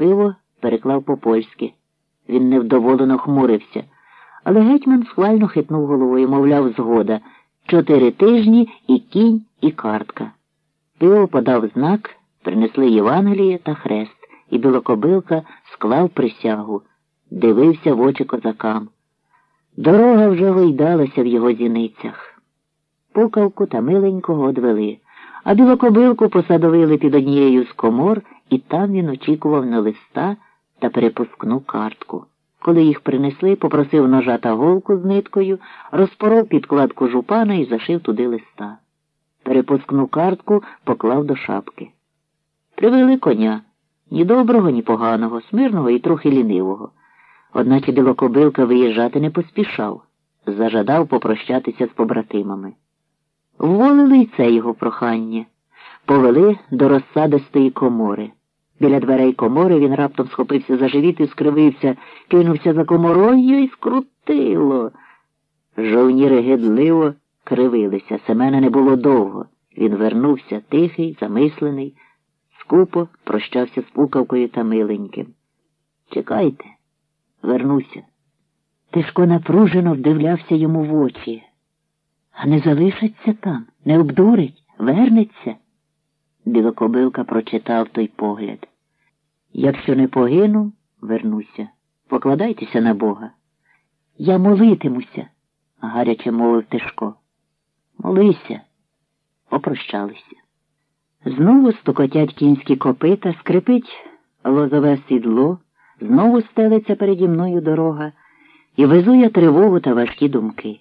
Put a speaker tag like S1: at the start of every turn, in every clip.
S1: Пиво переклав по польськи. Він невдоволено хмурився. Але гетьман схвально хитнув головою, мовляв, згода. Чотири тижні і кінь, і картка. Пиво подав знак, принесли Євангеліє та хрест, і білокобилка склав присягу, дивився в очі козакам. Дорога вже гойдалася в його зіницях. Пукавку та миленького одвели, а білокобилку посадовили під однією з комор, і там він очікував на листа та перепускну картку. Коли їх принесли, попросив ножа та голку з ниткою, розпоров підкладку жупана і зашив туди листа. Перепускну картку поклав до шапки. Привели коня ні доброго, ні поганого, смирного і трохи лінивого. Одначе білокобилка виїжджати не поспішав, зажадав попрощатися з побратимами. Вволили й це його прохання, повели до розсадистої комори. Біля дверей комори він раптом схопився за живіт і скривився, кинувся за коморою і скрутило. Жовніри гидливо кривилися. Семена не було довго. Він вернувся тихий, замислений, скупо прощався з пукавкою та миленьким. Чекайте, вернуся. Тишко напружено вдивлявся йому в очі. А не залишиться там, не обдурить, вернеться. Білокобилка прочитав той погляд. Якщо не погину, вернуся. Покладайтеся на Бога. Я молитимуся, гаряче мовив Тишко. Молися, попрощалися. Знову стукотять кінські копита, скрипить лозове сідло, знову стелиться переді мною дорога і везу я тривогу та важкі думки.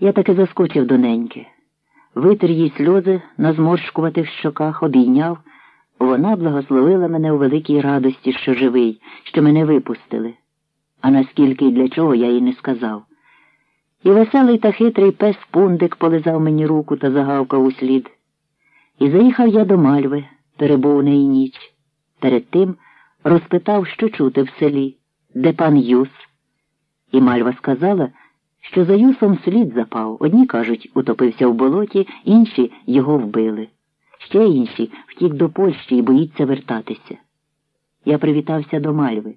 S1: Я таки заскочив до неньки, витер їй сльози на зморшкуватих щоках, обійняв. Вона благословила мене у великій радості, що живий, що мене випустили. А наскільки і для чого я їй не сказав. І веселий та хитрий пес пундик полизав мені руку та загавкав у слід. І заїхав я до мальви, перебув неї ніч. Перед тим розпитав, що чути в селі, де пан Юс. І мальва сказала, що за юсом слід запав. Одні кажуть, утопився в болоті, інші його вбили. Ще інші втік до Польщі і боїться вертатися. Я привітався до мальви,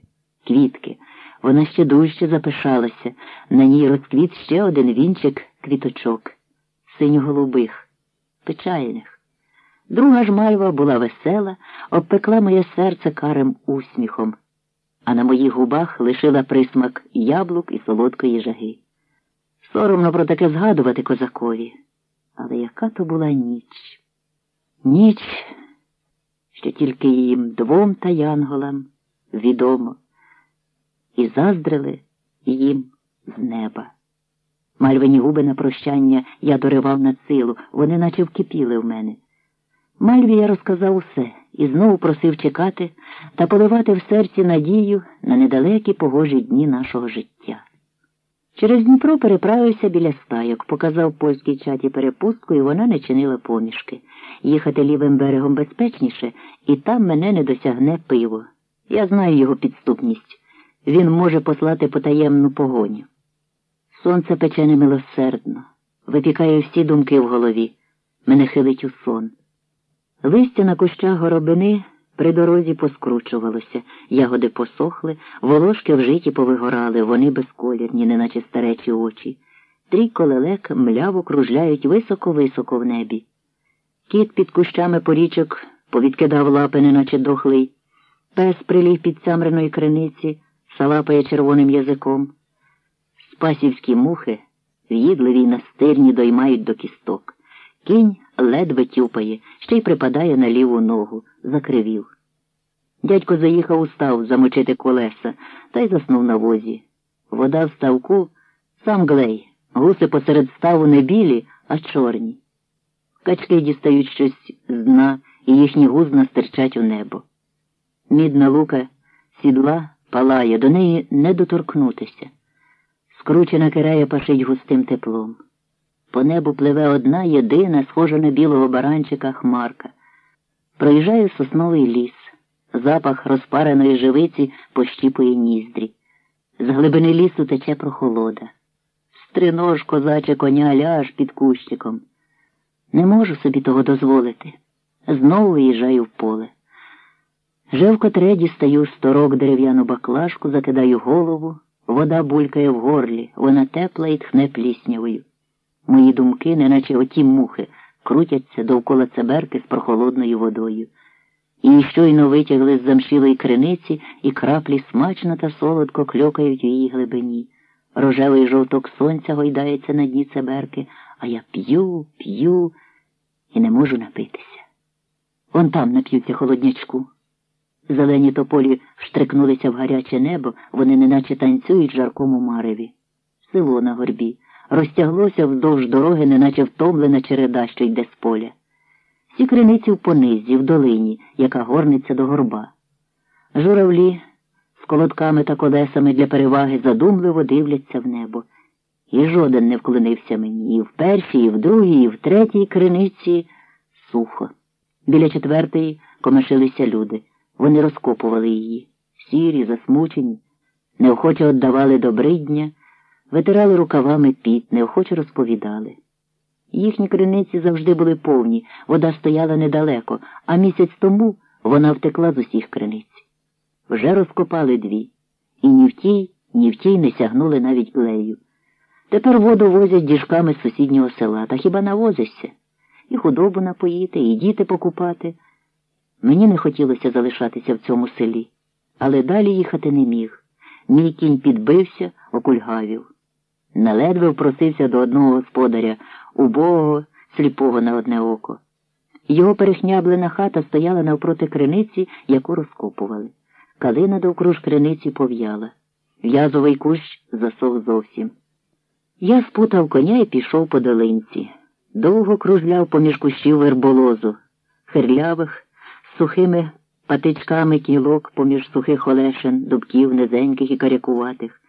S1: квітки. Вона ще дужче запишалася. На ній розквіт ще один вінчик квіточок, синьо-голубих, печальних. Друга ж мальва була весела, обпекла моє серце карим усміхом, а на моїх губах лишила присмак яблук і солодкої жаги. Соромно про таке згадувати козакові, але яка то була ніч. Ніч, що тільки їм двом та янголам відомо, і заздрили їм з неба. Мальвині губи на прощання я доривав на силу, вони наче вкипіли в мене. Мальві я розказав усе і знову просив чекати та поливати в серці надію на недалекі погожі дні нашого життя. Через Дніпро переправився біля стайок, показав польській чаті перепустку, і вона не чинила помішки. Їхати лівим берегом безпечніше, і там мене не досягне пиво. Я знаю його підступність. Він може послати потаємну погоню. Сонце пече немилосердно, випікає всі думки в голові, мене хилить у сон. Листя на кущах горобини при дорозі поскручувалося, ягоди посохли, волошки вжиті повигорали, вони безколірні, неначе старечі очі. Трійко лелек мляво кружляють високо-високо в небі. Кіт під кущами порічок повідкидав лапи, неначе дохлий. Пес приліг під цямреної криниці, салапає червоним язиком. Спасівські мухи, в'їдливі й настирні, доймають до кісток. Кінь ледве тюпає, ще й припадає на ліву ногу, закривів. Дядько заїхав у став замочити колеса та й заснув на возі. Вода в ставку сам глей, гуси посеред ставу не білі, а чорні. Качки дістають щось з дна, і їхні гузна стирчать у небо. Мідна лука сідла палає, до неї не доторкнутися. Скручена кирея пашить густим теплом. По небу пливе одна єдина, схожа на білого баранчика хмарка. Проїжджає сосновий ліс. Запах розпареної живиці пощіпує ніздрі. З глибини лісу тече прохолода. Стринож, козаче коня ляж під кущиком. Не можу собі того дозволити. Знову виїжджаю в поле. Вже вкотре дістаю сторок дерев'яну баклажку, закидаю голову, вода булькає в горлі, вона тепла і тхне пліснявою. Мої думки, неначе оті мухи, крутяться довкола цеберки з прохолодною водою. І щойно витягли з замшілої криниці, і краплі смачно та солодко кльокають у її глибині. Рожевий жовток сонця гойдається на дні цеберки, а я п'ю, п'ю і не можу напитися. Вон там нап'ються холоднячку. Зелені тополі вштрикнулися в гаряче небо, вони неначе танцюють в жаркому мареві. Село на горбі розтяглося вздовж дороги, неначе втомлена череда, що йде з поля. Всі криниці в понизі, в долині, яка горниться до горба. Журавлі з колодками та колесами для переваги задумливо дивляться в небо. І жоден не вклонився мені і в першій, і в другій, і в третій криниці сухо. Біля четвертої комишилися люди. Вони розкопували її. Сірі, засмучені, неохоче віддавали добридня, витирали рукавами піт, неохоче розповідали. Їхні криниці завжди були повні, вода стояла недалеко, а місяць тому вона втекла з усіх криниць. Вже розкопали дві, і ні в тій, ні в тій не сягнули навіть лею. Тепер воду возять діжками з сусіднього села, та хіба навозишся? І худобу напоїти, і діти покупати. Мені не хотілося залишатися в цьому селі, але далі їхати не міг. Мій кінь підбився, окульгавів. Наледве впросився до одного господаря, убогого, сліпого на одне око. Його перехняблена хата стояла навпроти криниці, яку розкопували. Калина довкруж криниці пов'яла. В'язовий кущ засох зовсім. Я спутав коня і пішов по долинці. Довго кружляв поміж кущів верболозу, хирлявих, з сухими патичками кілок поміж сухих олешин, дубків, низеньких і карякуватих.